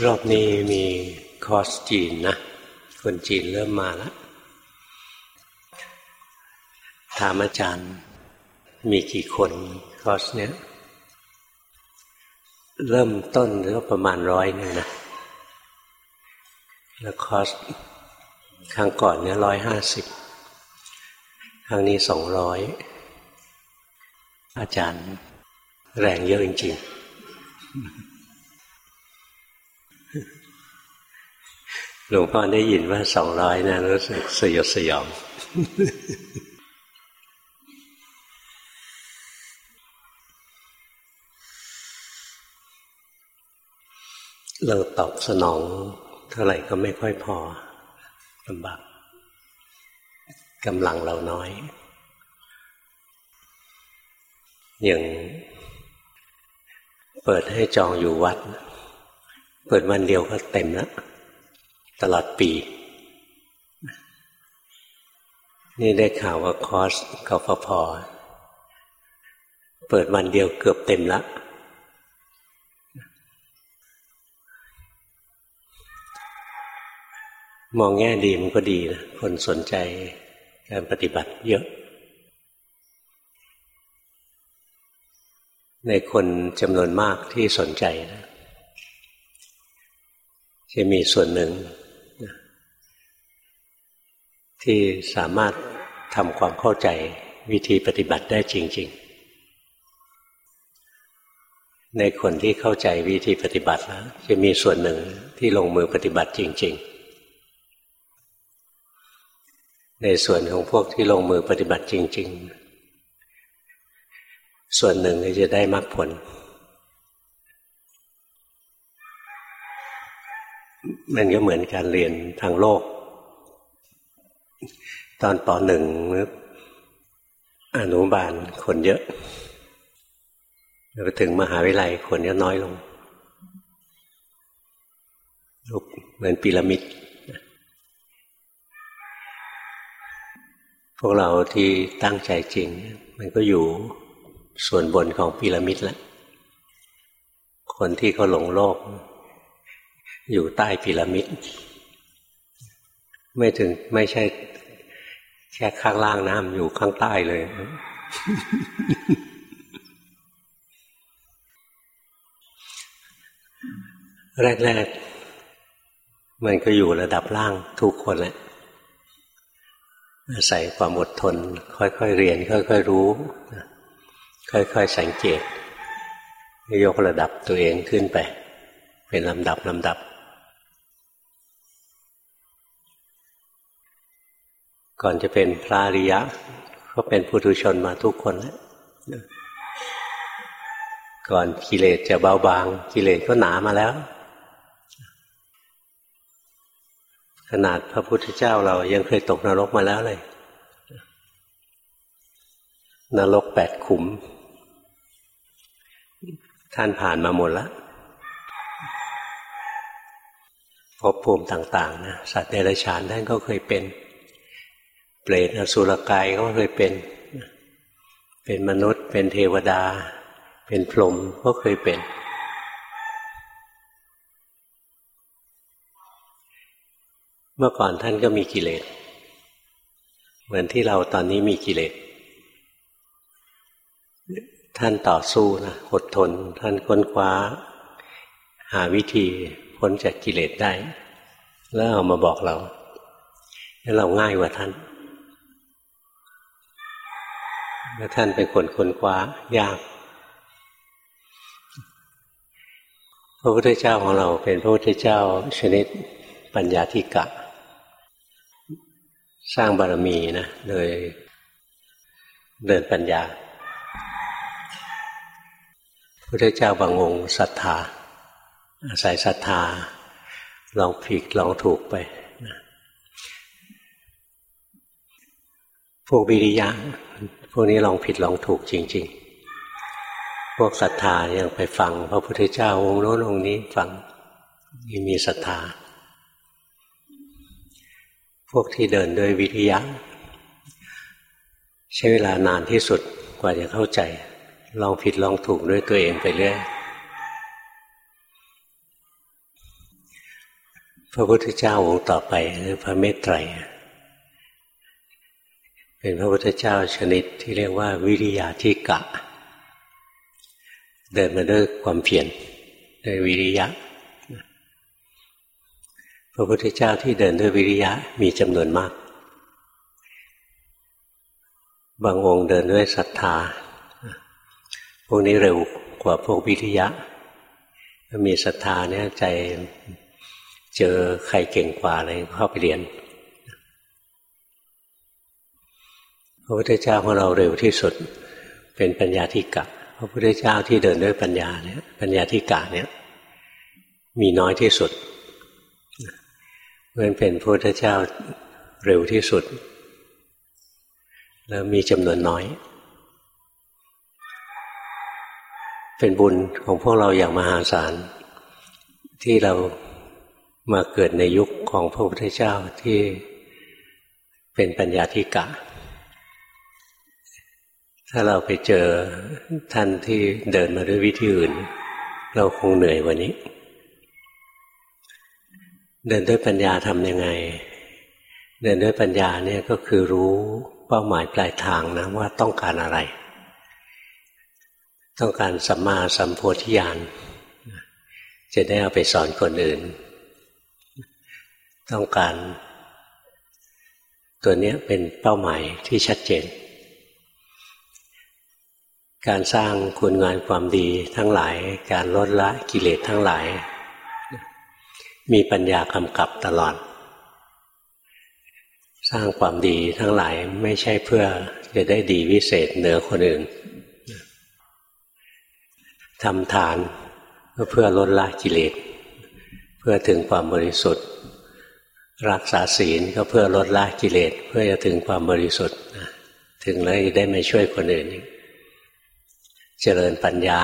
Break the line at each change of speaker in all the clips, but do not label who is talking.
รอบนี้มีคอร์สจีนนะ คนจีนเริ่มมาแล้ว ถามอาจารย์มีกี่คนคอร์สเนี้ย เริ่มต้นก็ประมาณร้อยหนึ่งนะ แล้วคอร์สครั้งก่อนเนี้ยร้อยห้าสิบครั้งนี้สองร้อยอาจารย์แรงเยอะจริงๆ หลวงพ่อได้ยินว่าสองร้อยนะรู้สึกสยดสยอง เราตอบสนองเท่าไหร่ก็ไม่ค่อยพอลำบากกำลังเราน้อย อย่างเปิดให้จองอยู่วัด เปิดวันเดียวก็เต็มแล้วตลอดปี นี่ได้ข่าวว่าคอร์สกฟพเปิดวันเดียวเกือบเต็มละมองแง่ดีมันก็ดีนะ คนสนใจการปฏิบัติเยอะ ในคนจำนวนมากที่สนใจนะ จะมีส่วนหนึ่ง ที่สามารถทำความเข้าใจวิธีปฏิบัติได้จริง ๆ ในคนที่เข้าใจวิธีปฏิบัติแล้วจะมีส่วนหนึ่งที่ลงมือปฏิบัติจริง ๆ ในส่วนของพวกที่ลงมือปฏิบัติจริง ๆ ส่วนหนึ่งจะได้มรรคผล มันก็เหมือนการเรียนทางโลก ตอนปหนึ่งอนุบาลคนเยอะไปถึงมหาวิทยาลัยคนก็น้อยลงรูปเหมือนพีระมิด พวกเราที่ตั้งใจจริง มันก็อยู่ส่วนบนของพีระมิดแล้วคนที่เขาหลงโลก อยู่ใต้พีระมิด ไม่ถึงไม่ใช่แค่ข้างล่างน้ำอยู่ข้างใต้เลย แรกๆ มันก็อยู่ระดับล่างทุกคนแหละอาศัยความอดทน ค่อยๆเรียน ค่อย ๆ รู้ ค่อย ๆ สังเกต ยกระดับตัวเองขึ้นไป เป็นลำดับลำดับ ก่อนจะเป็นพระอริยะ ก็เป็นปุถุชนมาทุกคนแล้วก่อนกิเลสจะเบาบาง กิเลสก็หนามาแล้ว ขนาดพระพุทธเจ้าเรายังเคยตกนรกมาแล้วเลย นรกแปดขุม ท่านผ่านมาหมดแล้วภพภูมิต่าง ๆ นะ สัตว์เดรัจฉานท่านก็เคยเป็น เปรตอสุรกายก็เคยเป็น เป็นมนุษย์ เป็นเทวดา เป็นพรหมก็เคยเป็น เมื่อก่อนท่านก็มีกิเลส เหมือนที่เราตอนนี้มีกิเลส ท่านต่อสู้นะอดทน ท่านค้นคว้า หาวิธีพ้นจากกิเลสได้ แล้วเอามาบอกเราแล้วเราง่ายกว่าท่าน แล้วท่านเป็นคนค้นคว้ายาก พระพุทธเจ้าของเราเป็นพระพุทธเจ้าชนิดปัญญาธิกะ สร้างบารมีนะโดยเดินปัญญาพระพุทธเจ้าบางองค์ศรัทธา อาศัยศรัทธาลองผิดลองถูกไปพวกวิริยะ พวกนี้ลองผิดลองถูกจริง ๆ พวกศรัทธายังไปฟังพระพุทธเจ้าองค์โน้นองค์นี้ฟังมีมีศรัทธา พวกที่เดินด้วยวิทยะ ใช้เวลานานที่สุดกว่าจะเข้าใจ ลองผิดลองถูกด้วยตัวเองไปเรื่อยพระพุทธเจ้าองค์ต่อไปคือพระเมตไตร เป็นพระพุทธเจ้าชนิดที่เรียกว่า วิริยาธิกะ เดินมาด้วยความเพียรด้วยวิริยะ พระพุทธเจ้าที่เดินด้วยวิริยะมีจำนวนมาก บางองค์เดินด้วยศรัทธา พวกนี้เร็วกว่าพวกวิริยะมีศรัทธาเนี่ยใจเจอใครเก่งกว่าอะไรเข้าไปเรียน ระพุทธเจ้าของเราเร็วที่สุด เป็นปัญญาธิกะพระพุทธเจ้าที่เดินด้วยปัญญาเนี่ยปัญญาธิกะเนี่ยมีน้อยที่สุดเพราะเป็นพระพุทธเจ้าเร็วที่สุด แล้วมีจำนวนน้อย เป็นบุญของพวกเราอย่างมหาศาล ที่เรามาเกิดในยุคของพระพุทธเจ้าที่เป็นปัญญาธิกะ ถ้าเราไปเจอท่านที่เดินมาด้วยวิธีอื่น เราคงเหนื่อยกว่านี้ เดินด้วยปัญญาทำยังไง เดินด้วยปัญญาเนี่ยก็คือรู้เป้าหมายปลายทางนะว่าต้องการอะไร ต้องการสัมมาสัมโพธิญาณจะได้เอาไปสอนคนอื่น ต้องการ ตัวนี้เป็นเป้าหมายที่ชัดเจน การสร้างคุณงานความดีทั้งหลาย การลดละกิเลสทั้งหลาย มีปัญญากำกับตลอด สร้างความดีทั้งหลายไม่ใช่เพื่อจะได้ดีวิเศษเหนือคนอื่นทำทานก็เพื่อลดละกิเลส เพื่อถึงความบริสุทธิ์ รักษาศีลก็เพื่อลดละกิเลส เพื่อจะถึงความบริสุทธิ์ ถึงแล้วจะได้มาช่วยคนอื่น เจริญปัญญา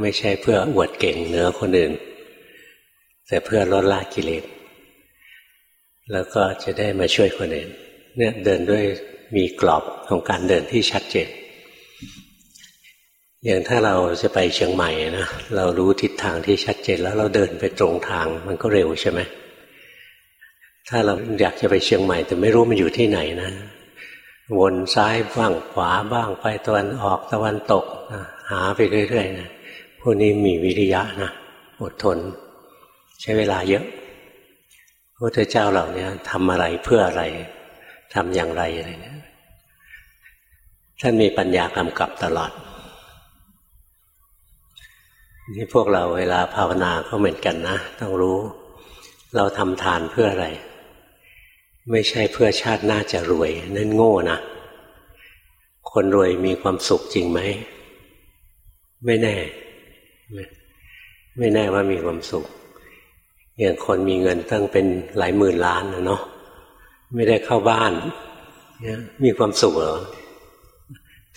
ไม่ใช่เพื่ออวดเก่งเหนือคนอื่น แต่เพื่อลดละกิเลสแล้วก็จะได้มาช่วยคนอื่นเนี่ยเดินด้วยมีกรอบของการเดินที่ชัดเจนอย่างถ้าเราจะไปเชียงใหม่นะเรารู้ทิศทางที่ชัดเจนแล้วเราเดินไปตรงทางมันก็เร็วใช่ไหมถ้าเราอยากจะไปเชียงใหม่ แต่ไม่รู้มันอยู่ที่ไหนนะ วนซ้ายบ้างขวาบ้างไปตะวันออกตะวันตกนะ หาไปเรื่อยๆนะพวกนี้มีวิริยะนะอดทน ใช้เวลาเยอะพระพุทธเจ้าเหล่านี้ทำอะไรเพื่ออะไรทำอย่างไรอะไรเนี่ยท่านมีปัญญากำกับตลอดนี่พวกเราเวลาภาวนาก็เหมือนกันนะ ต้องรู้ เราทำทานเพื่ออะไร ไม่ใช่เพื่อชาติหน้าจะรวย นั่นโง่นะคนรวยมีความสุขจริงไหม ไม่แน่ ไม่แน่ว่ามีความสุขอย่างคนมีเงินตั้งเป็นหลายหมื่นล้านนะเนาะไม่ได้เข้าบ้านเนี่ยมีความสุขเหรอ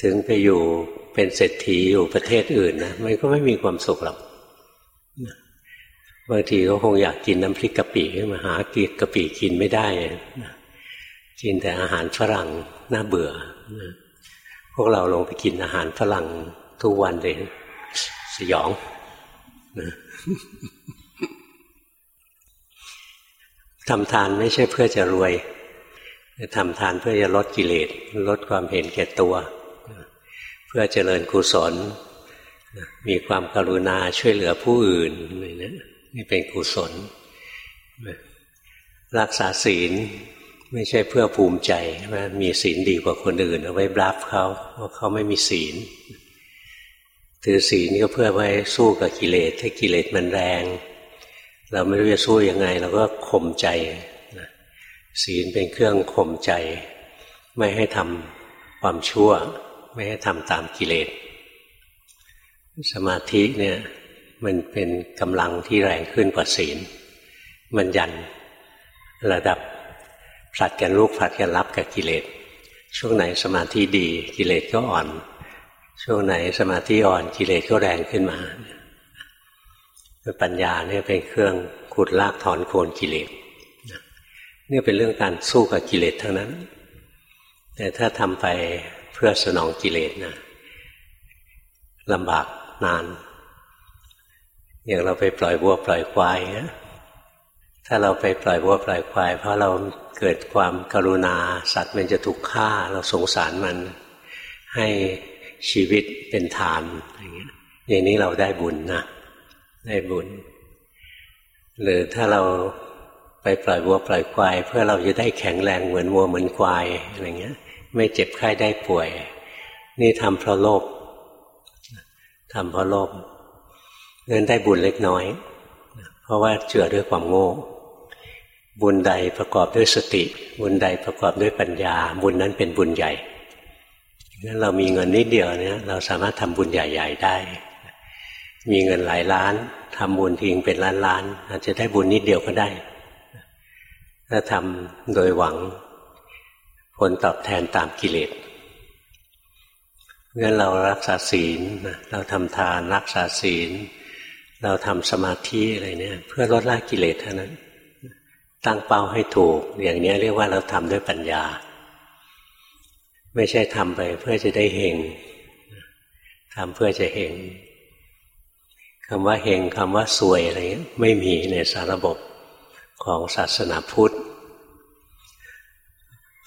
ถึงไปอยู่เป็นเศรษฐีอยู่ประเทศอื่นนะมันก็ไม่มีความสุขหรอกบางทีก็คงอยากกินน้ำพริกกะปิขึ้นมาหากีกะปิกินไม่ได้กินแต่อาหารฝรั่งน่าเบื่อพวกเราลงไปกินอาหารฝรั่งทุกวันเลย สยองทำทานไม่ใช่เพื่อจะรวยทำทานเพื่อจะลดกิเลสลดความเห็นแก่ตัว เพื่อเจริญกุศล มีความกรุณาช่วยเหลือผู้อื่นนี่นี่เป็นกุศล รักษาศีลไม่ใช่เพื่อภูมิใจว่ามีศีลดีกว่าคนอื่น เอาไว้บลับเขาว่าเขาไม่มีศีล ถือศีลก็เพื่อไว้สู้กับกิเลสถ้ากิเลสมันแรง เราไม่รู้จะสู้ยังไงเราก็ข่มใจศีลเป็นเครื่องข่มใจ ไม่ให้ทำความชั่ว ไม่ให้ทำตามกิเลส สมาธิเนี่ยมันเป็นกำลังที่แรงขึ้นกว่าศีล มันยันระดับผลัดกันลูกผลัดกันรับกับกิเลส ช่วงไหนสมาธิดีกิเลสก็อ่อน ช่วงไหนสมาธิอ่อนกิเลสก็แรงขึ้นมาปัญญาเนี่ยเป็นเครื่องขุดลากถอนโคนกิเลสนี่เป็นเรื่องการสู้กับกิเลสทั้งนั้น แต่ถ้าทำไปเพื่อสนองกิเลสนะลำบากนาน อย่างเราไปปล่อยวัวปล่อยควายนะถ้าเราไปปล่อยวัวปล่อยควาย เพราะเราเกิดความกรุณาสัตว์มันจะถูกฆ่า เราสงสารมัน ให้ ชีวิตเป็นทานอย่างเงี้ยอย่างนี้เราได้บุญนะได้บุญ หรือถ้าเราไปปล่อยวัวปล่อยควายเพื่อเราจะได้แข็งแรงเหมือนวัวเหมือนควายอะไรเงี้ย ไม่เจ็บไข้ได้ป่วย นี่ทำเพราะโลภทำเพราะโลภเงินได้บุญเล็กน้อย เพราะว่าเจือด้วยความโง่ บุญใดประกอบด้วยสติ บุญใดประกอบด้วยปัญญา บุญนั้นเป็นบุญใหญ่ งั้นเรามีเงินนิดเดียวเนี่ยเราสามารถทำบุญใหญ่ ๆ ได้ มีเงินหลายล้านทำบุญทิ้งเป็นล้านล้านอาจจะได้บุญนิดเดียวก็ได้ ถ้าทำโดยหวังผลตอบแทนตามกิเลสงั้นเรารักษาศีลเราทำทานรักษาศีล เราทำสมาธิอะไรเนี่ย เพื่อลดละกิเลสเท่านั้น ตั้งเป้าให้ถูก อย่างนี้เรียกว่าเราทำด้วยปัญญา ไม่ใช่ทำไปเพื่อจะได้เฮงทำเพื่อจะเฮงคำว่าเฮงคำว่าสวยอะไรเงี้ยไม่มีในสารบบของศาสนาพุทธ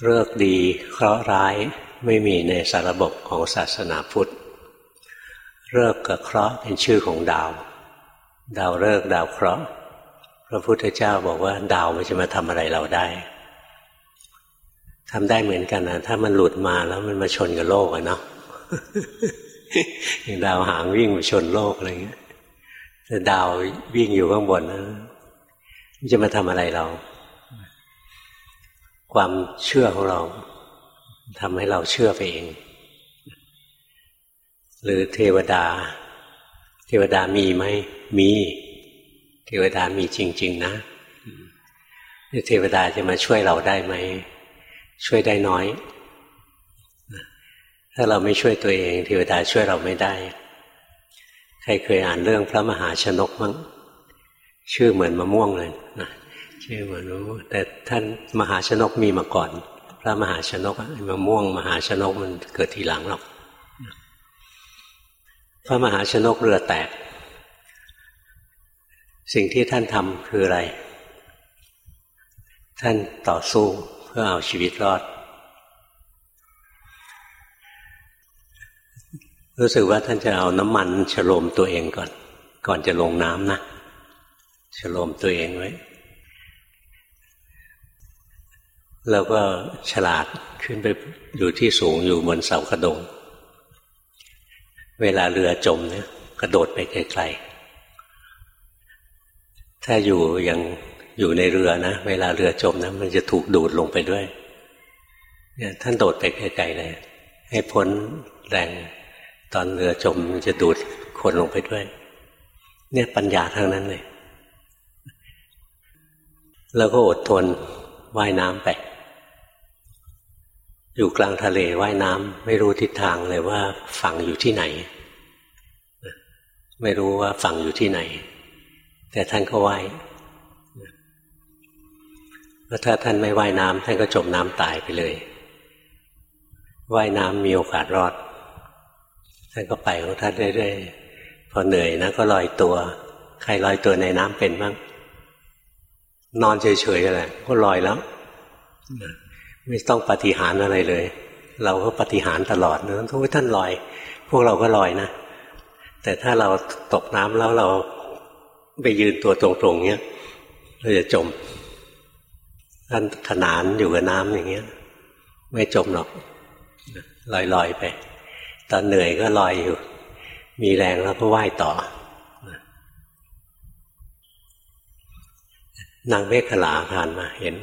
เลิกดีเคราะห์ร้ายไม่มีในสารบบของศาสนาพุทธเลิกกับเคราะห์เป็นชื่อของดาว ดาวเลิกดาวเคราะห์พระพุทธเจ้าบอกว่าดาวมันจะมาทำอะไรเราได้ ทำได้เหมือนกันนะถ้ามันหลุดมาแล้วมันมาชนกับโลกอะเนาะอย่างดาวหางวิ่งมาชนโลกอะไรเงี้ยแต่ดาววิ่งอยู่ข้างบนนะมันจะมาทำอะไรเรา ความเชื่อของเราทำให้เราเชื่อไปเอง หรือเทวดา เทวดามีไหมมี เทวดามีจริง ๆ นะเทวดาจะมาช่วยเราได้ไหม ช่วยได้น้อย ถ้าเราไม่ช่วยตัวเองเทวดาช่วยเราไม่ได้ ใครเคยอ่านเรื่องพระมหาชนกมั้งชื่อเหมือนมะม่วงเลยนะชื่อเหมือนแต่ท่านมหาชนกมีมาก่อน พระมหาชนกมะม่วง มหาชนกมันเกิดทีหลังหรอกพระมหาชนกเรือแตก สิ่งที่ท่านทำคืออะไร ท่านต่อสู้ พื่อเอาชีวิตรอด รู้สึกว่าท่านจะเอาน้ำมันฉโลมตัวเองก่อน ก่อนจะลงน้ำนะฉโลมตัวเองไว้แล้วก็ฉลาดขึ้นไปอยู่ที่สูงอยู่บนเสากระดง เวลาเรือจมเนี่ยกระโดดไปไกลๆถ้าอยู่ยัง อยู่ในเรือนะ เวลาเรือจมนะมันจะถูกดูดลงไปด้วย เนี่ยท่านโดดไปไกลๆเลย ให้พ้นแรงตอนเรือจมมันจะดูดคนลงไปด้วย เนี่ยปัญญาทางนั้นเลย แล้วก็อดทนว่ายน้ำไป อยู่กลางทะเลว่ายน้ำไม่รู้ทิศทางเลยว่าฝั่งอยู่ที่ไหน ไม่รู้ว่าฝั่งอยู่ที่ไหน แต่ท่านก็ว่าย ถ้าท่านไม่ว่ายน้ำท่านก็จมน้ำตายไปเลยว่ายน้ำมีโอกาสรอด ท่านก็ไปของท่านเรื่อยๆ พอเหนื่อยนะก็ลอยตัว ใครลอยตัวในน้ำเป็นบ้าง นอนเฉยๆอะไรก็ลอยแล้ว ไม่ต้องปฏิหารอะไรเลย เราก็ปฏิหารตลอดนะทุกท่านลอย พวกเราก็ลอยนะ แต่ถ้าเราตกน้ำแล้วเราไปยืนตัวตรงๆเนี้ยเราจะจม ท่านขนานอยู่กับน้ำอย่างเงี้ย ไม่จมหรอกลอยๆไป ตอนเหนื่อยก็ลอยอยู่ มีแรงแล้วก็ว่ายต่อนางเมฆขลาผ่านมาเห็น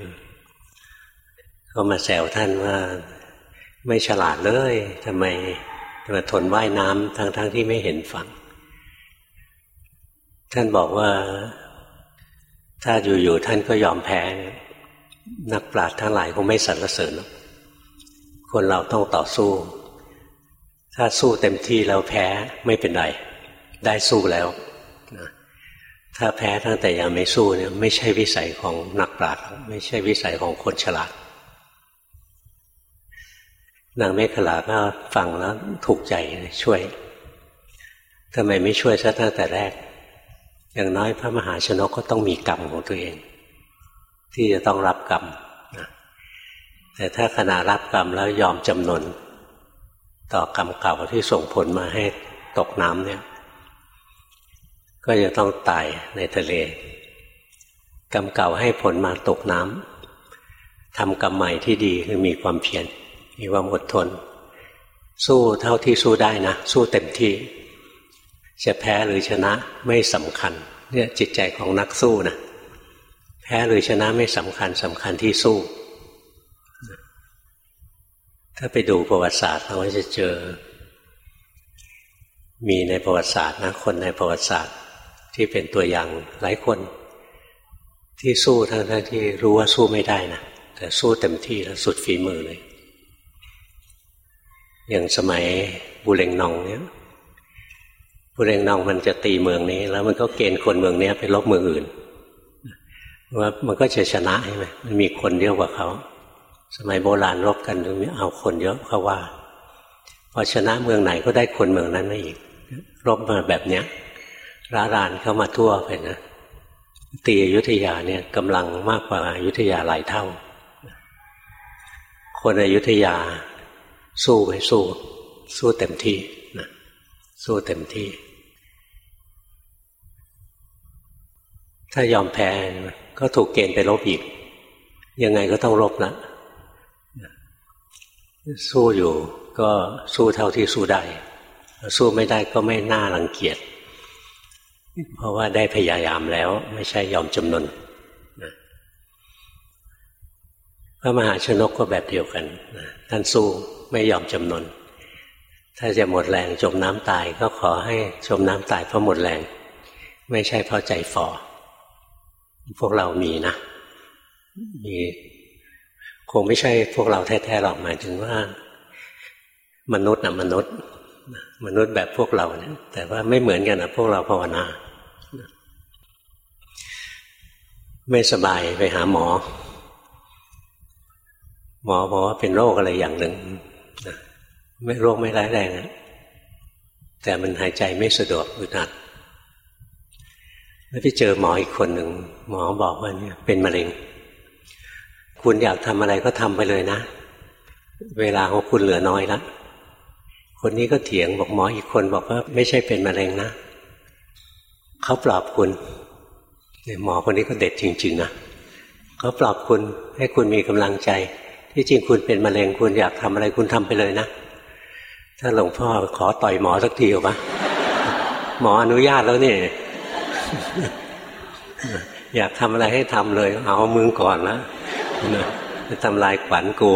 ก็มาแซวท่านว่า ไม่ฉลาดเลยทำไมมาทนว่ายน้ำทั้งๆทที่ไม่เห็นฝั่ง ท่านบอกว่า ถ้าอยู่ๆท่านก็ยอมแพ้นั นักปราชญ์ทั้งหลายคงไม่สรรเสริญคนเราต้องต่อสู้ ถ้าสู้เต็มที่แล้วแพ้ไม่เป็นไร ได้สู้แล้วถ้าแพ้ตั้งแต่ยังไม่สู้เนี่ยไม่ใช่วิสัยของนักปราชญ์ไม่ใช่วิสัยของคนฉลาดนางเมฆลาก็ฟังแล้วถูกใจช่วยทำไมไม่ช่วยซะตั้งแต่แรก อย่างน้อยพระมหาชนกก็ต้องมีกรรมของตัวเอง ที่จะต้องรับกรรมแต่ถ้าขณะรับกรรมแล้วยอมจำนนต่อกรรมเก่าที่ส่งผลมาให้ตกน้ำเนี่ย ก็จะต้องตายในทะเล กรรมเก่าให้ผลมาตกน้ำทำกรรมใหม่ที่ดีคือมีความเพียรมีความอดทน สู้เท่าที่สู้ได้นะ สู้เต็มที่ จะแพ้หรือชนะไม่สำคัญ เนี่ยจิตใจของนักสู้นะ พ้หรือชนะไม่สำคัญสำคัญที่สู้ ถ้าไปดูประวัติศาสตร์เราก็จะเจอ มีในประวัติศาสตร์นะคนในประวัติศาสตร์ที่เป็นตัวอย่างหลายคน ที่สู้ทั้งทั้งที่รู้ว่าสู้ไม่ได้นะแต่สู้เต็มที่แล้วสุดฝีมือเลย อย่างสมัยบุเรงนองเนี่ยบุเรงนองมันจะตีเมืองนี้ แล้วมันก็เกณฑ์คนเมืองนี้ไปลบเมืองอื่น ว่ามันก็จะชนะใช่ไหมมันมีคนเยอะกว่าเขา สมัยโบราณรบกันตรงนี้เอาคนเยอะเขาว่าพอชนะเมืองไหนก็ได้คนเมืองนั้นมาอีก รบมาแบบเนี้ยร้ารานเข้ามาทั่วไปนะตีอยุธยาเนี่ยกำลังมากกว่าอายุธยาหลายเท่า คนอยุธยาสู้ไปสู้ สู้เต็มที่นะสู้เต็มที่ ถ้ายอมแพ้ก็ถูกเกณฑ์ไปรบอีก ยังไงก็ต้องรบนะสู้อยู่ก็สู้เท่าที่สู้ได้ สู้ไม่ได้ก็ไม่น่ารังเกียจ เพราะว่าได้พยายามแล้ว ไม่ใช่ยอมจำนนพระมหาชนกก็แบบเดียวกันท่านสู้ไม่ยอมจำนน ถ้าจะหมดแรงจมน้ำตายก็ขอให้จมน้ำตายเพราะหมดแรง ไม่ใช่เพราะใจฝ่อ พวกเรามีนะ มีคงไม่ใช่พวกเราแท้ๆหรอกหมายถึงว่า มนุษย์นะมนุษย์ มนุษย์แบบพวกเราเนี่ยแต่ว่าไม่เหมือนกันนะพวกเราภาวนา ไม่สบายไปหาหมอ หมอบอกว่าเป็นโรคอะไรอย่างหนึ่งไม่โรคไม่ร้ายแรงนะแต่มันหายใจไม่สะดวกอึดอัด แล้วไปเจอหมออีกคนหนึ่งหมอบอกว่าเนี่ยเป็นมะเร็ง คุณอยากทำอะไรก็ทำไปเลยนะ เวลาของคุณเหลือน้อยแล้วคนนี้ก็เถียงบอกหมออีกคนบอกว่าไม่ใช่เป็นมะเร็งนะเขาปลอบคุณหมอคนนี้ก็เด็ดจริง ๆนะเขาปลอบคุณให้คุณมีกำลังใจ ที่จริงคุณเป็นมะเร็งคุณอยากทำอะไรคุณทำไปเลยนะ ถ้าหลวงพ่อขอต่อยหมอสักทีเอาปะหมออนุญาตแล้วนี่ อยากทำอะไรให้ทำเลย เอามึงก่อนนะจะทำลายขวัญกู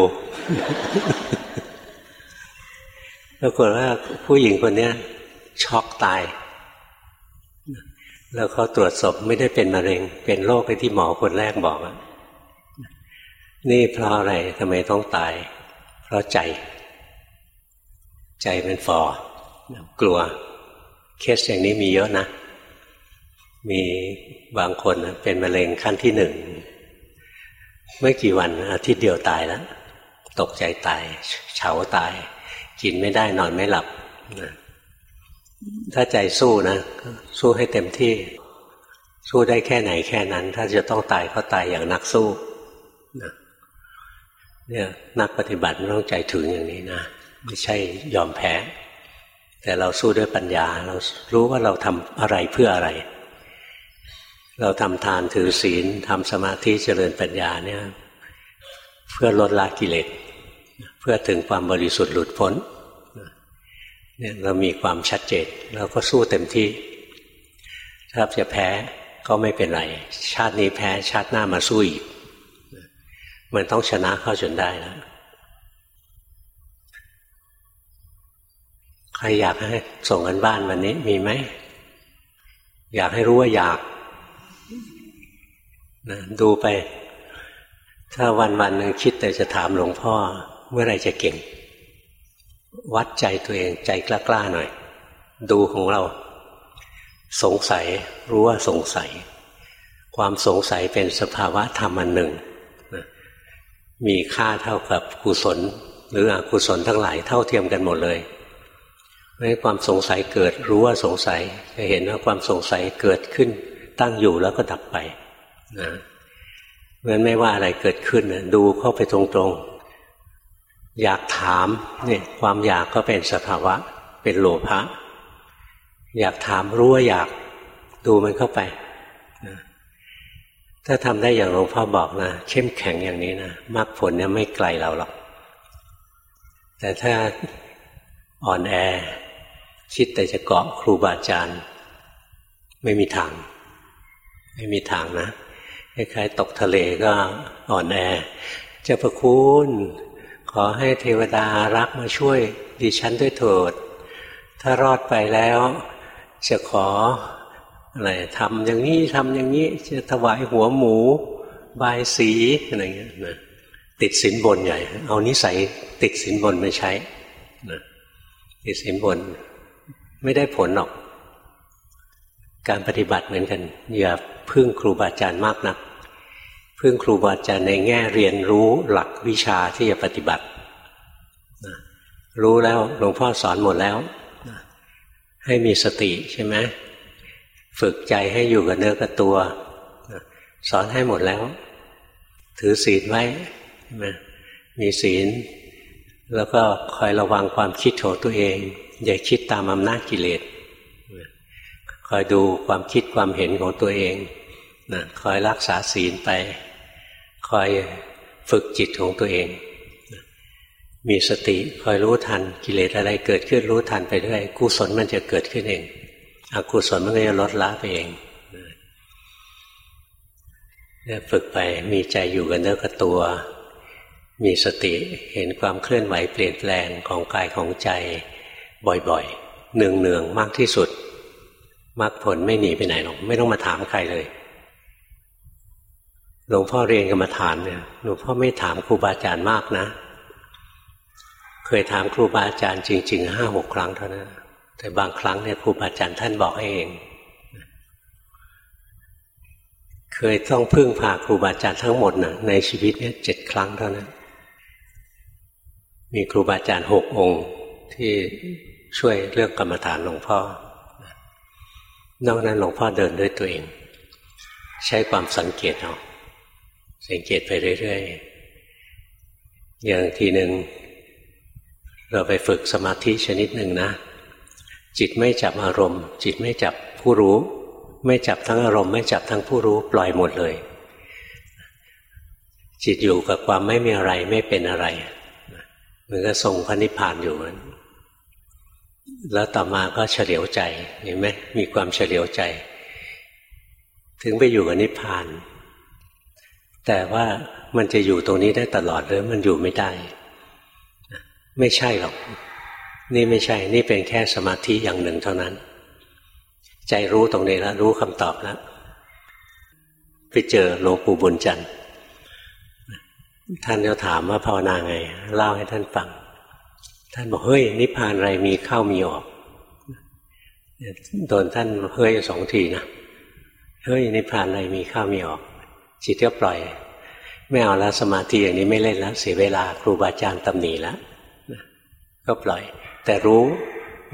ปรากฏว่าผู้หญิงคนนี้ช็อกตาย แล้วเขาตรวจศพไม่ได้เป็นมะเร็ง เป็นโรคที่หมอคนแรกบอกนี่เพราะอะไรทำไมต้องตาย เพราะใจ ใจเป็นฟอกลัว เคสอย่างนี้มีเยอะนะ มีบางคนเป็นมะเร็งขั้นที่หนึ่งไม่กี่วันอาทิตย์เดียวตายแล้ว ตกใจตาย เฉาตาย กินไม่ได้นอนไม่หลับถ้าใจสู้นะสู้ให้เต็มที่ สู้ได้แค่ไหนแค่นั้น ถ้าจะต้องตายก็ตายอย่างนักสู้นะเนี่ยนักปฏิบัติต้องใจถึงอย่างนี้นะไม่ใช่ยอมแพ้ แต่เราสู้ด้วยปัญญา เรารู้ว่าเราทำอะไรเพื่ออะไร เราทำทานถือศีลทำสมาธิเจริญปัญญาเนี่ย เพื่อลดละกิเลสเพื่อถึงความบริสุทธิ์หลุดพ้นเนี่ยเรามีความชัดเจนเราก็สู้เต็มที่ถ้าจะแพ้ก็ไม่เป็นไร ชาตินี้แพ้ชาติหน้ามาสู้อีกมันต้องชนะเข้าจนได้แล้วใครอยากให้ส่งกันบ้านวันนี้มีไหม อยากให้รู้ว่าอยาก นะดูไป ถ้าวันวันหนึ่งคิดแต่จะถามหลวงพ่อ เมื่อไรจะเก่ง วัดใจตัวเองใจกล้าๆหน่อย ดูของเรา สงสัยรู้ว่าสงสัย ความสงสัยเป็นสภาวะธรรมอันหนึ่งมีค่าเท่ากับกุศล หรืออกุศลทั้งหลายเท่าเทียมกันหมดเลยไม่ความสงสัยเกิดรู้ว่าสงสัยจะเห็นว่าความสงสัยเกิดขึ้นตั้งอยู่แล้วก็ดับไป นะงั้นไม่ว่าอะไรเกิดขึ้นดูเข้าไปตรงๆ อยากถามเนี่ยความอยากก็เป็นสภาวะ เป็นโลภะอยากถามรู้ว่าอยากดูมันเข้าไป ถ้าทำได้อย่างหลวงพ่อบอกนะเข้มแข็งอย่างนี้นะมรรคผลเนี่ยไม่ไกลเราหรอก แต่ถ้าอ่อนแอ คิดแต่จะเกาะครูบาอาจารย์ ไม่มีทาง ไม่มีทางนะ คล้ายๆตกทะเลก็อ่อนแอเจ้าประคุณขอให้เทวดารักมาช่วยดิฉันด้วยเถิด ถ้ารอดไปแล้ว จะขออะไรทำอย่างนี้ทำอย่างนี้จะถวายหัวหมูบายสีอะไรเงี้ยนะติดสินบนใหญ่ เอานิสัยติดสินบนไปใช้นะติดสินบน ไม่ได้ผลหรอก การปฏิบัติเหมือนกัน อย่าพึ่งครูบาอาจารย์มากนัก พึ่งครูบาอาจารย์ในแง่เรียนรู้หลักวิชาที่จะปฏิบัติ รู้แล้วหลวงพ่อสอนหมดแล้ว ให้มีสติใช่ไหมฝึกใจให้อยู่กับเนื้อกับตัว สอนให้หมดแล้ว ถือศีลไว้มีศีล แล้วก็คอยระวังความคิดของตัวเอง อย่าคิดตามอำนาจกิเลสคอยดูความคิดความเห็นของตัวเอง นะคอยรักษาศีลไป คอยฝึกจิตของตัวเองมีสติคอยรู้ทันกิเลสอะไรเกิดขึ้นรู้ทันไปเรื่อยกุศลมันจะเกิดขึ้นเองอกุศลมันก็จะลดละไปเองเนี่ยฝึกไปมีใจอยู่กับเนื้อกับตัว มีสติเห็นความเคลื่อนไหวเปลี่ยนแปลงของกายของใจบ่อยๆเนืองๆมากที่สุดมรรคผลไม่หนีไปไหนหรอกไม่ต้องมาถามใครเลย หลวงพ่อเรียนกรรมฐานเนี่ยหลวงพ่อไม่ถามครูบาอาจารย์มากนะ เคยถามครูบาอาจารย์จริงๆห้าหกครั้งเท่านั้นแต่บางครั้งเนี่ยครูบาอาจารย์ท่านบอกเอง เคยต้องพึ่งพาครูบาอาจารย์ทั้งหมดนะในชีวิตเนี่ยเจ็ดครั้งเท่านั้นมีครูบาอาจารย์หกองค์ที่ช่วยเรื่องกรรมฐานหลวงพ่อนอกนั้นหลวงพ่อเดินด้วยตัวเอง ใช้ความสังเกตเอา สังเกตไปเรื่อยๆ อย่างทีหนึ่งเราไปฝึกสมาธิชนิดหนึ่งนะ จิตไม่จับอารมณ์ จิตไม่จับผู้รู้ ไม่จับทั้งอารมณ์ ไม่จับทั้งผู้รู้ปล่อยหมดเลย จิตอยู่กับความไม่มีอะไรไม่เป็นอะไรมันก็ทรงพระนิพพานอยู่นั้นแล้วต่อมาก็เฉลียวใจเห็นไหมมีความเฉลียวใจ ถึงไปอยู่กับนิพพาน แต่ว่ามันจะอยู่ตรงนี้ได้ตลอดหรือมันอยู่ไม่ได้ ไม่ใช่หรอก นี่ไม่ใช่ นี่เป็นแค่สมาธิอย่างหนึ่งเท่านั้น ใจรู้ตรงนี้แล้วรู้คำตอบแล้วไปเจอหลวงปู่บุญจันทร์ท่านก็ถามว่าภาวนาไง เล่าให้ท่านฟัง ท่านบอกเฮ้ย นิพพานอะไรมีเข้ามีออกโดนท่านเฮ้ยสองทีนะเฮ้ยนิพพานอะไรมีเข้ามีออก จิตก็ปล่อย ไม่เอาแล้วสมาธิอย่างนี้ไม่เล่นแล้วเสียเวลาครูบาอาจารย์ตำหนิแล้วก็ปล่อย แต่รู้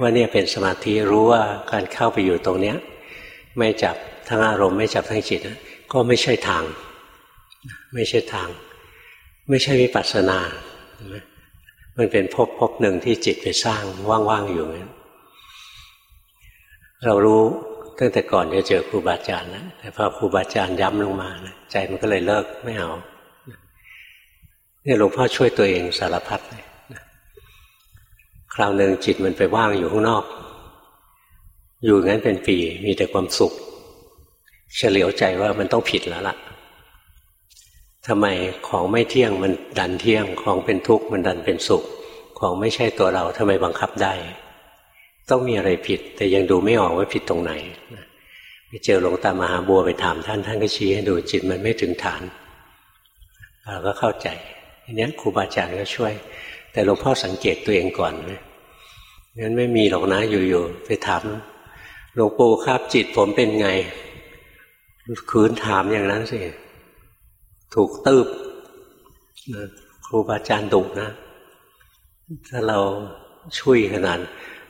ว่าเนี่ยเป็นสมาธิรู้ว่าการเข้าไปอยู่ตรงเนี้ย ไม่จับทั้งอารมณ์ไม่จับทั้งจิตก็ไม่ใช่ทาง ไม่ใช่ทาง ไม่ใช่วิปัสสนา มันเป็นภพภพหนึ่งที่จิตไปสร้างว่างๆอยู่นั้นเรารู้ ตั้งแต่ก่อนจะเจอครูบาอาจารย์นะแต่พอครูบาอาจารย์ย้ำลงมานะใจมันก็เลยเลิกไม่เอาเนี่ยหลวงพ่อช่วยตัวเองสารพัดเลยคราวหนึ่งจิตมันไปว่างอยู่ข้างนอก อยู่งั้นเป็นปีมีแต่ความสุข เฉลียวใจว่ามันต้องผิดแล้วล่ะทำไมของไม่เที่ยงมันดันเที่ยงของเป็นทุกข์มันดันเป็นสุข ของไม่ใช่ตัวเราทำไมบังคับได้ ต้องมีอะไรผิด แต่ยังดูไม่ออกว่าผิดตรงไหนไปเจอหลวงตามหาบัวไปถามท่านท่านก็ชี้ให้ดูจิตมันไม่ถึงฐานเราก็เข้าใจอันนี้ครูบาอาจารย์ก็ช่วย แต่หลวงพ่อสังเกตตัวเองก่อนนะงั้นไม่มีหรอกนะอยู่ๆไปถามหลวงปู่ครับจิตผมเป็นไง คืนถามอย่างนั้นสิ ถูกตืบครูบาอาจารย์ดุนะ ถ้าเราช่วยขนาด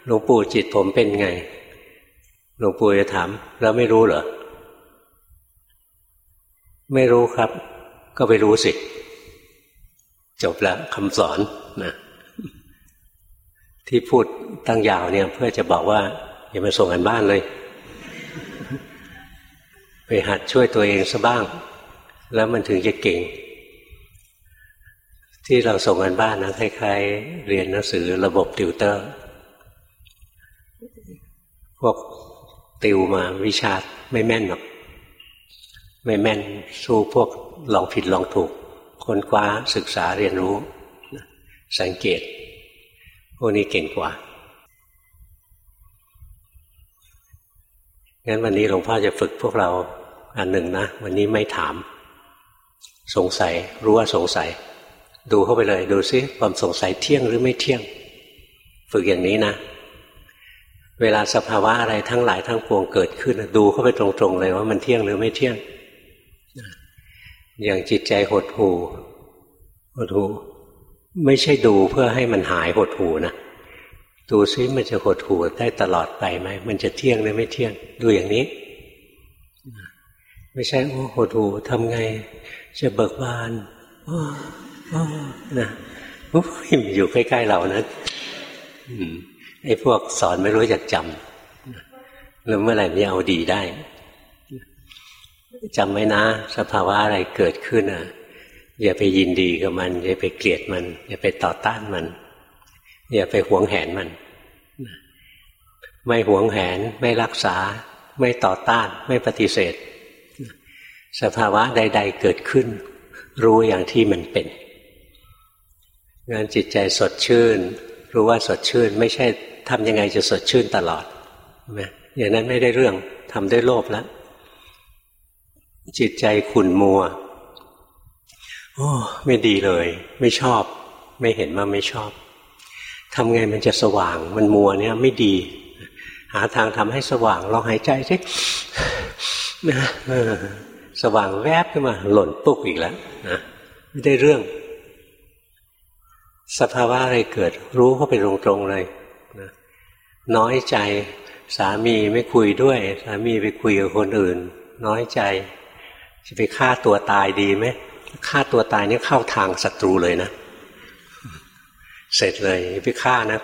หลวงปู่จิตผมเป็นไง หลวงปู่จะถาม แล้วไม่รู้เหรอ ไม่รู้ครับ ก็ไปรู้สิ จบแล้วคำสอนนะที่พูดตั้งยาวเนี่ย เพื่อจะบอกว่า อย่ามาส่งกันบ้านเลย ไปหัดช่วยตัวเองซะบ้าง แล้วมันถึงจะเก่งที่เราส่งกันบ้านนะคล้ายๆ เรียนหนังสือระบบติวเตอร์ พวกติวมาวิชาไม่แม่นหรอกไม่แม่นสู้พวกลองผิดลองถูก ค้นคว้าศึกษาเรียนรู้ สังเกต พวกนี้เก่งกว่างั้นวันนี้หลวงพ่อจะฝึกพวกเราอันหนึ่งนะ วันนี้ไม่ถาม สงสัยรู้ว่าสงสัย ดูเข้าไปเลย ดูซิความสงสัยเที่ยงหรือไม่เที่ยง ฝึกอย่างนี้นะ เวลาสภาวะอะไรทั้งหลายทั้งปวงเกิดขึ้น ดูเข้าไปตรงๆเลยว่ามันเที่ยงหรือไม่เที่ยง อย่างจิตใจหดหู่หดหู่ไม่ใช่ดูเพื่อให้มันหายหดหู่นะดูซิมันจะหดหู่ได้ตลอดไปไหมมันจะเที่ยงหรือไม่เที่ยง ดูอย่างนี้ ไม่ใช่โอ้หดหูทำไง จะเบิกบานอ๋อนะอยู่ใกล้ๆเรานะ ไอ้พวกสอนไม่รู้จักจำแล้วเมื่อไหร่จะเอาดีได้จำไว้นะ สภาวะอะไรเกิดขึ้นอะอย่าไปยินดีกับมัน อย่าไปเกลียดมัน อย่าไปต่อต้านมัน อย่าไปหวงแหนมัน ไม่หวงแหน ไม่รักษา ไม่ต่อต้าน ไม่ปฏิเสธ สภาวะใด ๆ เกิดขึ้น รู้อย่างที่มันเป็นงานจิตใจสดชื่น รู้ว่าสดชื่น ไม่ใช่ ทำยังไงจะสดชื่นตลอดอย่างนั้นไม่ได้เรื่องทำด้วยโลภแล้ว จิตใจขุ่นมัว โอ้ไม่ดีเลย ไม่ชอบ ไม่เห็นว่าไม่ชอบทำไงมันจะสว่าง มันมัวเนี่ยไม่ดี หาทางทำให้สว่างลองหายใจสินะสว่างแวบขึ้นมา หล่นปุ๊บอีกแล้วนะไม่ได้เรื่อง สภาวะอะไรเกิด รู้เข้าไปตรงๆเลย น้อยใจ สามีไม่คุยด้วย สามีไปคุยกับคนอื่น น้อยใจ จะไปฆ่าตัวตายดีไหมฆ่าตัวตายนี่เข้าทางศัตรูเลยนะ เสร็จเลยไปฆ่านะ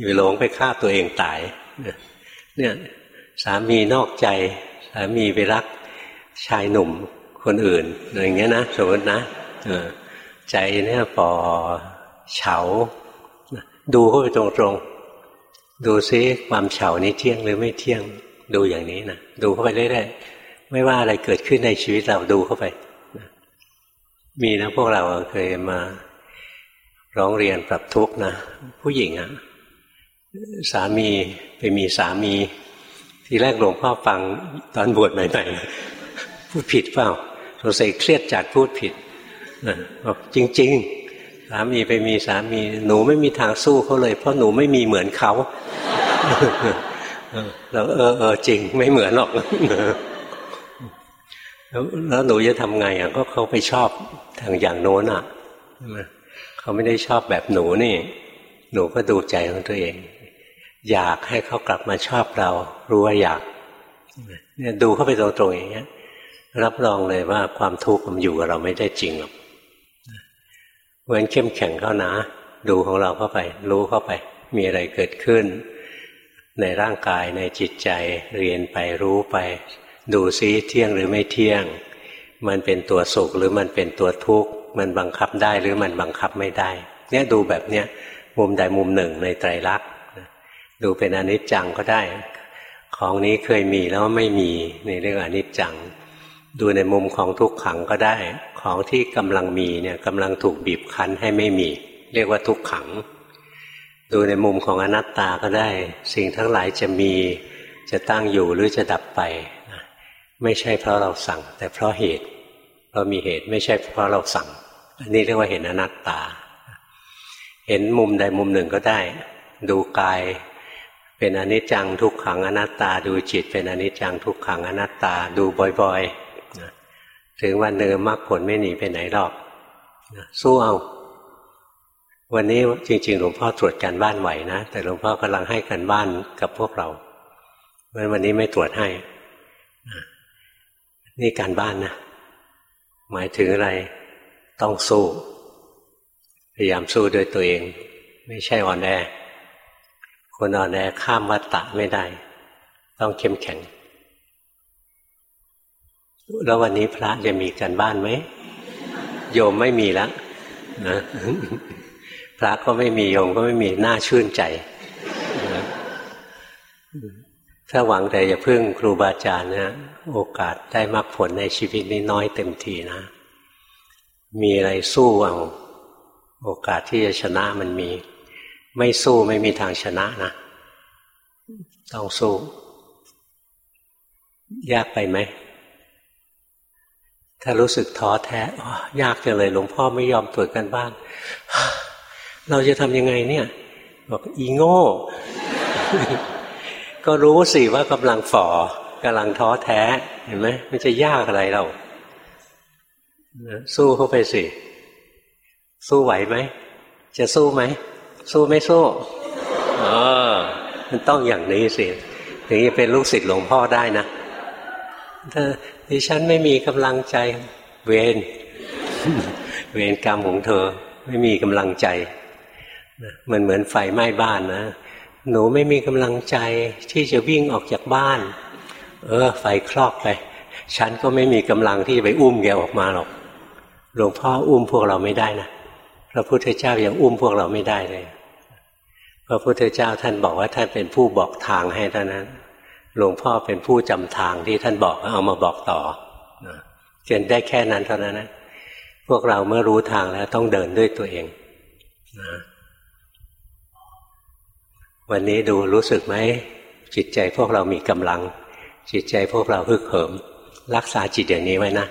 อยู่หลงไปฆ่าตัวเองตายเนี่ยสามีนอกใจ สามีไปรักชายหนุ่มคนอื่นอย่างเงี้ยนะสมมตินะใจเนี่ยปอเฉา ดูเข้าไปตรงๆ ดูซิความเฉานี้เที่ยงหรือไม่เที่ยงดูอย่างนี้นะดูเข้าไปเรื่อยๆไม่ว่าอะไรเกิดขึ้นในชีวิตเราดูเข้าไปมีนะพวกเราเคยมาร้องเรียนปรับทุกข์นะผู้หญิงอะสามีไปมีสามี ทีแรกหลวงพ่อฟังตอนบวชใหม่ๆพูดผิดเปล่าสงสัยเครียดจากพูดผิดนะบอกจริง ๆามีไปมีสามี หนูไม่มีทางสู้เขาเลย เพราะหนูไม่มีเหมือนเขาแล้วเออเออจริงไม่เหมือนหรอกแล้วหนูจะทำไงอะก็เขาไปชอบทางอย่างโน้นอะเขาไม่ได้ชอบแบบหนูนี่ หนูก็ดูใจของตัวเอง อยากให้เขากลับมาชอบเรา รู้ว่าอยากเนี่ยดูเข้าไปตรงๆอย่างเงี้ย รับรองเลยว่าความทุกข์มันอยู่กับเราไม่ได้จริงหรอก เหมือนเข้มแข็งเข้านะ ดูของเราเข้าไป รู้เข้าไป มีอะไรเกิดขึ้น ในร่างกายในจิตใจเรียนไปรู้ไป ดูซิเที่ยงหรือไม่เที่ยง มันเป็นตัวสุขหรือมันเป็นตัวทุกข์มันบังคับได้หรือมันบังคับไม่ได้ เนี่ยดูแบบเนี้ยมุมใดมุมหนึ่งในไตรลักษณ์ดูเป็นอนิจจังก็ได้ ของนี้เคยมีแล้วไม่มีในเรื่องอนิจจัง ดูในมุมของทุกขังก็ได้ ของที่กำลังมีเนี่ยกำลังถูกบีบคั้นให้ไม่มี เรียกว่าทุกขัง ดูในมุมของอนัตตาก็ได้ สิ่งทั้งหลายจะมีจะตั้งอยู่หรือจะดับไป ไม่ใช่เพราะเราสั่ง แต่เพราะเหตุเรามีเหตุไม่ใช่เพราะเราสั่ง อันนี้เรียกว่าเห็นอนัตตา เห็นมุมใดมุมหนึ่งก็ได้ ดูกายเป็นอนิจจังทุกขังอนัตตา ดูจิตเป็นอนิจจังทุกขังอนัตตา ดูบ่อยๆ ถึงวันเดิมมรรคผลไม่หนีไปไหนหรอกสู้เอา วันนี้จริง ๆ หลวงพ่อตรวจการบ้านไหวนะ แต่หลวงพ่อกำลังให้กันบ้านกับพวกเราเพราะวันนี้ไม่ตรวจให้ นี่การบ้านนะ หมายถึงอะไรต้องสู้ พยายามสู้ด้วยตัวเอง ไม่ใช่อ่อนแอคนอ่อนแอข้ามวัฏฏะไม่ได้ ต้องเข้มแข็ง แล้ววันนี้พระจะมีกันบ้านไหมโยมไม่มีแล้วนะพระก็ไม่มีโยมก็ไม่มีน่าชื่นใจ ถ้าหวังแต่อย่าพึ่งครูบาอาจารย์นะโอกาสได้มรรคผลในชีวิตนี้น้อยเต็มทีนะ มีอะไรสู้เอาโอกาสที่จะชนะมันมี ไม่สู้ไม่มีทางชนะนะ ต้องสู้ ยากไปไหม ถ้ารู้สึกท้อแท้ยากจังเลยหลวงพ่อไม่ยอมตรวจกันบ้านเราจะทำยังไงเนี่ยบอกอีโง่ ก็รู้สิว่ากำลังฝ่อกำลังท้อแท้ เห็นไหมมันจะยากอะไรเราสู้เข้าไปสิ สู้ไหวไหม จะสู้ไหม สู้ไม่สู้ออมันต้องอย่างนี้สิ ถึงจะเป็นลูกศิษย์หลวงพ่อได้นะ ดิฉันไม่มีกำลังใจ เวรเวรกรรมของเธอ ไม่มีกำลังใจมันเหมือนไฟไหม้บ้านนะหนูไม่มีกำลังใจที่จะวิ่งออกจากบ้าน เออ ไฟคลอกไป ฉันก็ไม่มีกำลังที่จะไปอุ้มแกออกมาหรอกหลวงพ่ออุ้มพวกเราไม่ได้นะพระพุทธเจ้ายังอุ้มพวกเราไม่ได้เลย พระพุทธเจ้าท่านบอกว่าท่านเป็นผู้บอกทางให้เท่านั้น หลวงพ่อเป็นผู้จำทางที่ท่านบอกเอามาบอกต่อเพียงได้แค่นั้นเท่านั้นนะพวกเราเมื่อรู้ทางแล้วต้องเดินด้วยตัวเองนะวันนี้ดูรู้สึกไหมจิตใจพวกเรามีกำลัง จิตใจพวกเราฮึกเหิม รักษาจิตอย่างนี้ไว้นะ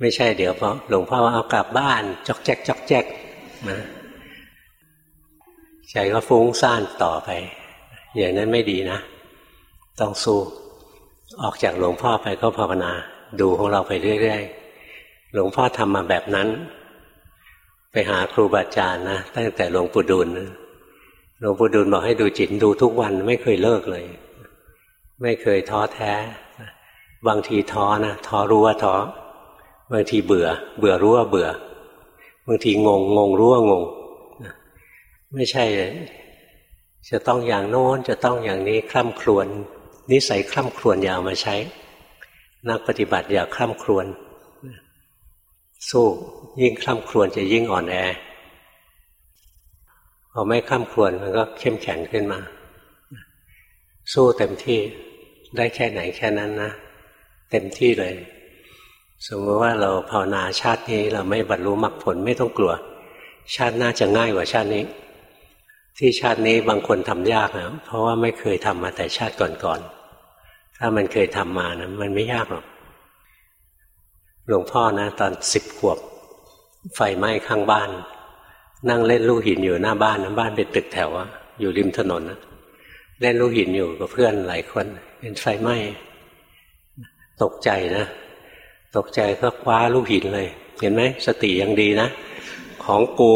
ไม่ใช่เดี๋ยวพอหลวงพ่อเอากลับบ้านจอกแจ๊กจอกแจ๊กนะใจก็ฟุ้งซ่านต่อไป อย่างนั้นไม่ดีนะ ต้องสู้ ออกจากหลวงพ่อไปก็ภาวนา ดูของเราไปเรื่อยๆ หลวงพ่อทำมาแบบนั้น ไปหาครูบาอาจารย์นะตั้งแต่หลวงปู่ดูลหลวงปู่ดูลบอกให้ดูจิตดูทุกวันไม่เคยเลิกเลย ไม่เคยท้อแท้ บางทีท้อนะท้อรู้ว่าท้อบางทีเบื่อ เบื่อรู้ว่าเบื่อบางทีงงงงรู้ว่างงไม่ใช่จะต้องอย่างโน้นจะต้องอย่างนี้คล่ำครวญ นิสัยคล่ำครวญอย่าเอามาใช้ นักปฏิบัติอย่าคล่ำครวญสู้ยิ่งคล่ำครวญจะยิ่งอ่อนแอพอไม่ข้ามครวนมันก็เข้มแข็งขึ้นมา สู้เต็มที่ได้แค่ไหนแค่นั้นนะ เต็มที่เลย สมมติว่าเราภาวนาชาตินี้เราไม่บรรลุมรรคผลไม่ต้องกลัว ชาติหน้าจะง่ายกว่าชาตินี้ ที่ชาตินี้บางคนทำยากนะเพราะว่าไม่เคยทำมาแต่ชาติก่อนๆ ถ้ามันเคยทำมานะมันไม่ยากหรอกหลวงพ่อนะ ตอนสิบขวบ ไฟไหม้ข้างบ้าน นั่งเล่นลูกหินอยู่หน้าบ้านนะบ้านเป็นตึกแถวอะอยู่ริมถนนนะเล่นลูกหินอยู่กับเพื่อนหลายคน เป็นไฟไหม้ตกใจนะ ตกใจก็คว้าลูกหินเลย เห็นไหมสติยังดีนะ ของกู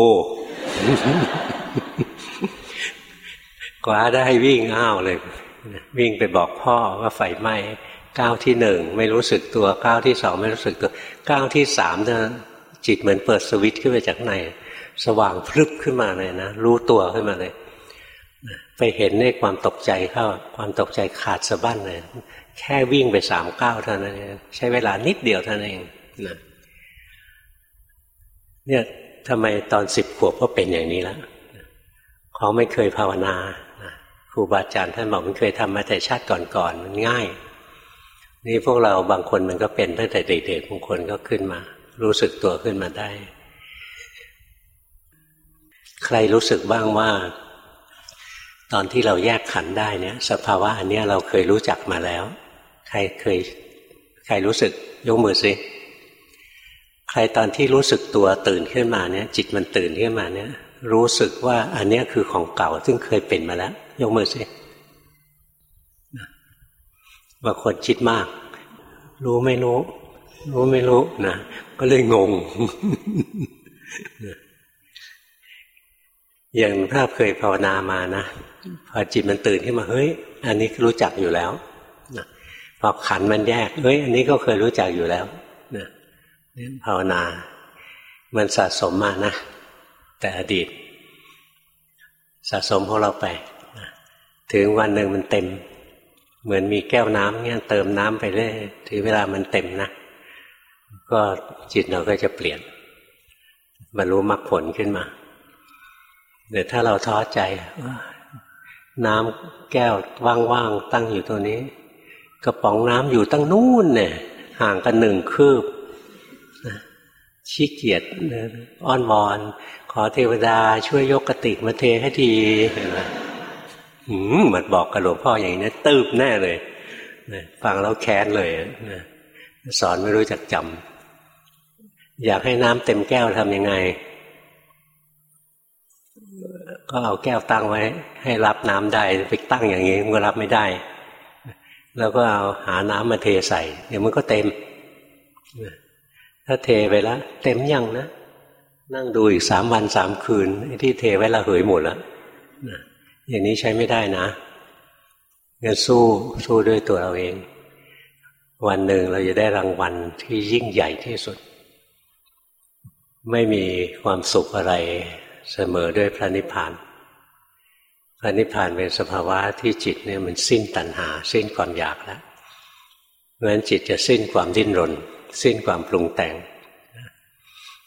คว้าได้วิ่งอ้าวเลย วิ่งไปบอกพ่อว่าไฟไหม้ก้าวที่หนึ่งไม่รู้สึกตัวก้าวที่สองไม่รู้สึกตัวก้าวที่สามเนี่ยจิตเหมือนเปิดสวิตช์ขึ้นมาจากในสว่างพลึบขึ้นมาเลยนะรู้ตัวขึ้นมาเลย ไปเห็นในความตกใจเข้าความตกใจขาดสะบั้นเลยแค่วิ่งไปสามก้าวเท่านั้นเองใช้เวลานิดเดียวเท่านั้นเองนะเนี่ยทำไมตอนสิบขวบก็เป็นอย่างนี้แล้วเขาไม่เคยภาวนา ครูบาอาจารย์ท่านบอกมันเคยทำมาแต่ชาติก่อนๆมันง่าย นี่พวกเราบางคนมันก็เป็นตั้งแต่เด็กๆบางคนก็ขึ้นมา รู้สึกตัวขึ้นมาได้ ใครรู้สึกบ้างว่า ตอนที่เราแยกขันได้เนี่ย สภาวะอันนี้เราเคยรู้จักมาแล้ว ใครเคย ใครรู้สึกยกมือสิใครตอนที่รู้สึกตัวตื่นขึ้นมาเนี่ย จิตมันตื่นขึ้นมาเนี่ย รู้สึกว่าอันนี้คือของเก่าซึ่งเคยเป็นมาแล้ว ยกมือสิบางคนคิดมาก รู้ไม่รู้ รู้ไม่รู้นะก็เลยงงอย่างถ้าเคยภาวนามานะพอจิตมันตื่นขึ้นมาเฮ้ย อันนี้รู้จักอยู่แล้วนะพอขันมันแยกเฮ้ย อันนี้ก็เคยรู้จักอยู่แล้วนะภาวนา มันสะสมมานะแต่อดีต สะสมของเราไป ถึงวันหนึ่งมันเต็ม เหมือนมีแก้วน้ำเนี่ยเติมน้ำไปเรื่อยถึงเวลามันเต็มนะก็จิตเราก็จะเปลี่ยนบรรลุมรรคผลขึ้นมาแต่ถ้าเราท้อใจน้ำแก้วว่างๆตั้งอยู่ตัวนี้ กระป๋องน้ำอยู่ตั้งนู่นเนี่ยห่างกันหนึ่งคืบชี้เกียจอ้อนวอน ขอเทวดาช่วยยกกระติกมาเทให้ทีเห็นไหม หืมมันบอกกับหลวงพ่ออย่างนี้ตืบแน่เลยฟังแล้วแค้นเลยสอนไม่รู้จักจำอยากให้น้ำเต็มแก้วทำยังไง ก็เอาแก้วตั้งไว้ ให้รับน้ำได้ไปตั้งอย่างนี้มันก็รับไม่ได้ แล้วก็เอาหาน้ำมาเทใส่เดี๋ยวมันก็เต็ม ถ้าเทไปแล้วเต็มยังนะ นั่งดูอีกสามวันสามคืนที่เทไว้ละเหยหมดแล้ว อย่างนี้ใช้ไม่ได้นะงั้นสู้สู้ด้วยตัวเราเอง วันหนึ่งเราจะได้รางวัลที่ยิ่งใหญ่ที่สุด ไม่มีความสุขอะไรเสมอด้วยพระนิพพานพระนิพพานเป็นสภาวะที่จิตเนี่ยมันสิ้นตัณหา สิ้นความอยากแล้วเพราะฉะนั้นจิตจะสิ้นความดิ้นรน สิ้นความปรุงแต่ง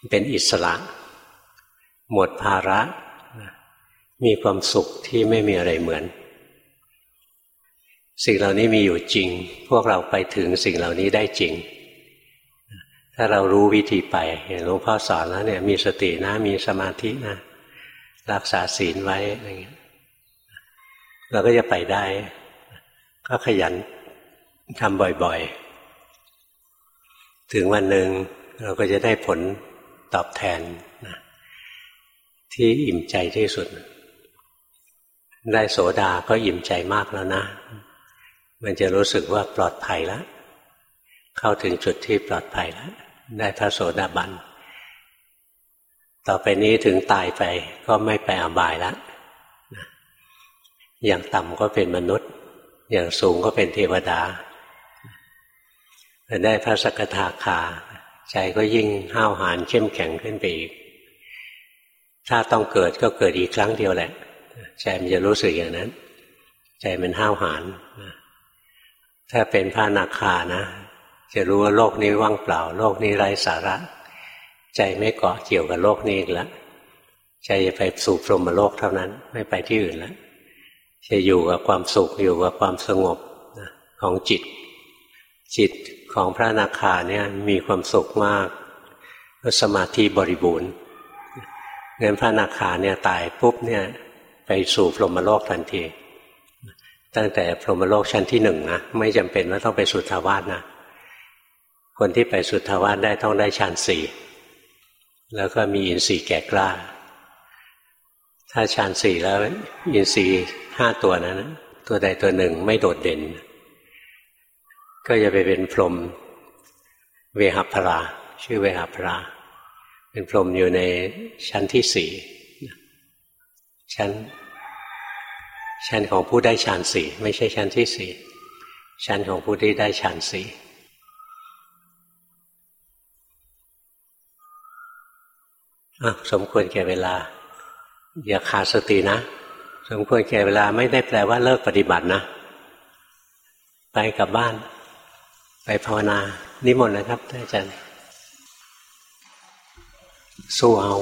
เป็นอิสระ หมดภาระ มีความสุขที่ไม่มีอะไรเหมือน สิ่งเหล่านี้มีอยู่จริง พวกเราไปถึงสิ่งเหล่านี้ได้จริง ถ้าเรารู้วิธีไปเห็นหลวงพ่อสอนแล้วเนี่ย มีสตินะมีสมาธินะ รักษาศีลไว้อะไรเงี้ยเราก็จะไปได้ ก็ขยันทำบ่อยๆ ถึงวันหนึ่งเราก็จะได้ผลตอบแทนนะที่อิ่มใจที่สุด ได้โสดาก็อิ่มใจมากแล้วนะ มันจะรู้สึกว่าปลอดภัยแล้ว เข้าถึงจุดที่ปลอดภัยแล้ว ได้พระโสดาบัน ต่อไปนี้ถึงตายไปก็ไม่ไปอบายแล้ว อย่างต่ำก็เป็นมนุษย์ อย่างสูงก็เป็นเทวดาได้พระสกทาคา ใจก็ยิ่งห้าวหาญเข้มแข็งขึ้นไปอีก ถ้าต้องเกิดก็เกิดอีกครั้งเดียวแหละ ใจมันจะรู้สึกอย่างนั้น ใจมันห้าวหาญถ้าเป็นพระนาคานะ จะรู้ว่าโลกนี้ว่างเปล่า โลกนี้ไร้สาระ ใจไม่เกาะเกี่ยวกับโลกนี้อีกแล้วใจจะไปสู่พรหมโลกเท่านั้น ไม่ไปที่อื่นแล้วจะอยู่กับความสุขอยู่กับความสงบของจิต จิตของพระนาคาเนี่ยมีความสุขมากสมาธิบริบูรณ์เงินพระนาคาเนี่ยตายปุ๊บเนี่ย ไปสู่พรหมโลกทันที ตั้งแต่พรหมโลกชั้นที่หนึ่งนะไม่จำเป็นว่าต้องไปสุทธาวาสนะคนที่ไปสุทธาวาสได้ต้องได้ฌานสี่แล้วก็มีอินทรีย์แก่กล้า ถ้าฌานสี่แล้วอินทรีย์ห้าตัวนั้นตัวใดตัวหนึ่งไม่โดดเด่น ก็จะไปเป็นพรหมเวหพรา ชื่อเวหพรา เป็นพรหมอยู่ในชั้นที่สี่ ชั้นชั้นของผู้ได้ฌานสี่ไม่ใช่ชั้นที่สี่ชั้นของผู้ที่ได้ฌานสี่สมควรแก่เวลา อย่าขาดสตินะ สมควรแก่เวลาไม่ได้แปลว่าเลิกปฏิบัตินะ ไปกลับบ้าน ไปภาวนา นิมนต์นะครับอาจารย์สู้เอา